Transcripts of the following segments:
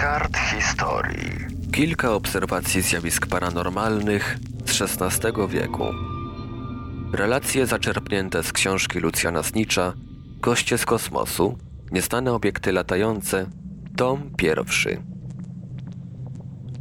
kart historii. Kilka obserwacji zjawisk paranormalnych z XVI wieku. Relacje zaczerpnięte z książki Lucjana Snicza Goście z kosmosu, Nieznane obiekty latające, tom pierwszy.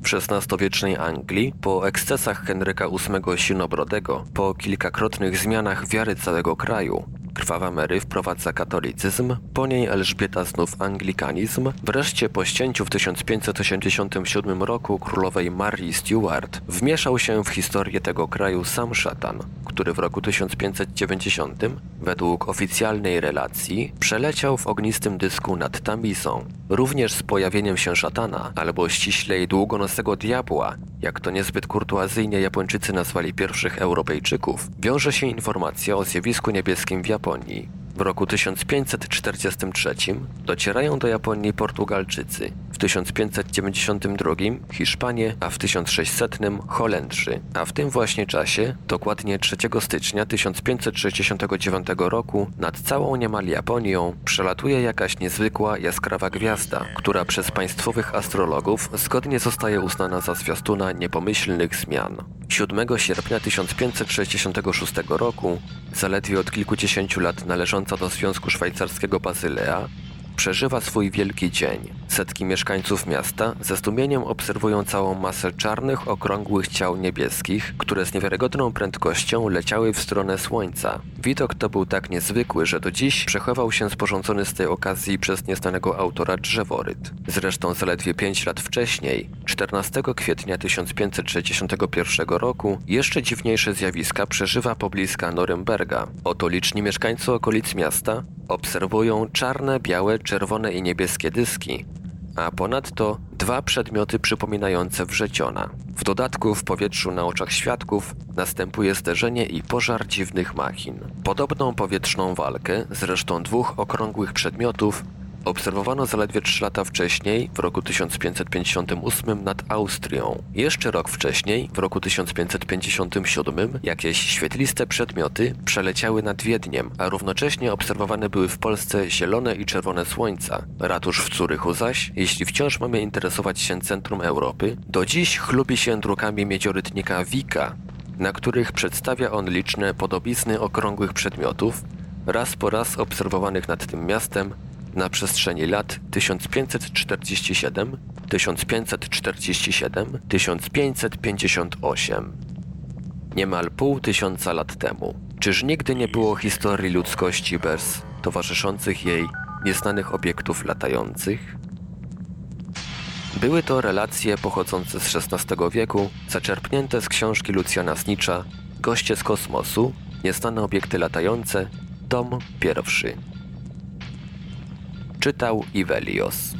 W XVI-wiecznej Anglii, po ekscesach Henryka VIII Sinobrodego, po kilkakrotnych zmianach wiary całego kraju, Krwawa Mary wprowadza katolicyzm, po niej Elżbieta znów anglikanizm, wreszcie po ścięciu w 1587 roku królowej Marii Stuart wmieszał się w historię tego kraju sam szatan, który w roku 1590, według oficjalnej relacji, przeleciał w ognistym dysku nad Tamizą. Również z pojawieniem się szatana, albo ściślej długonosego diabła, jak to niezbyt kurtuazyjnie Japończycy nazwali pierwszych Europejczyków, wiąże się informacja o zjawisku niebieskim w Japonii. upon ye. W roku 1543 docierają do Japonii Portugalczycy, w 1592 Hiszpanie, a w 1600 Holendrzy. A w tym właśnie czasie, dokładnie 3 stycznia 1569 roku, nad całą niemal Japonią przelatuje jakaś niezwykła, jaskrawa gwiazda, która przez państwowych astrologów zgodnie zostaje uznana za zwiastuna niepomyślnych zmian. 7 sierpnia 1566 roku, zaledwie od kilkudziesięciu lat należąca do Związku Szwajcarskiego Bazylea, przeżywa swój wielki dzień. Setki mieszkańców miasta ze zdumieniem obserwują całą masę czarnych, okrągłych ciał niebieskich, które z niewiarygodną prędkością leciały w stronę słońca. Widok to był tak niezwykły, że do dziś przechował się sporządzony z tej okazji przez nieznanego autora drzeworyt. Zresztą zaledwie 5 lat wcześniej, 14 kwietnia 1561 roku, jeszcze dziwniejsze zjawiska przeżywa pobliska Norymberga. Oto liczni mieszkańcy okolic miasta obserwują czarne, białe, czerwone i niebieskie dyski, a ponadto dwa przedmioty przypominające wrzeciona. W dodatku w powietrzu na oczach świadków następuje zderzenie i pożar dziwnych machin. Podobną powietrzną walkę, zresztą dwóch okrągłych przedmiotów, obserwowano zaledwie 3 lata wcześniej, w roku 1558 nad Austrią. Jeszcze rok wcześniej, w roku 1557, jakieś świetliste przedmioty przeleciały nad Wiedniem, a równocześnie obserwowane były w Polsce zielone i czerwone słońca. Ratusz w Curychu zaś, jeśli wciąż mamy interesować się centrum Europy, do dziś chlubi się drukami miedziorytnika Wika, na których przedstawia on liczne podobizny okrągłych przedmiotów, raz po raz obserwowanych nad tym miastem na przestrzeni lat 1547, 1547, 1558. Niemal pół tysiąca lat temu. Czyż nigdy nie było historii ludzkości bez towarzyszących jej nieznanych obiektów latających? Były to relacje pochodzące z XVI wieku, zaczerpnięte z książki Lucjana Snicza Goście z kosmosu, nieznane obiekty latające, tom pierwszy. Czytał Ivelios.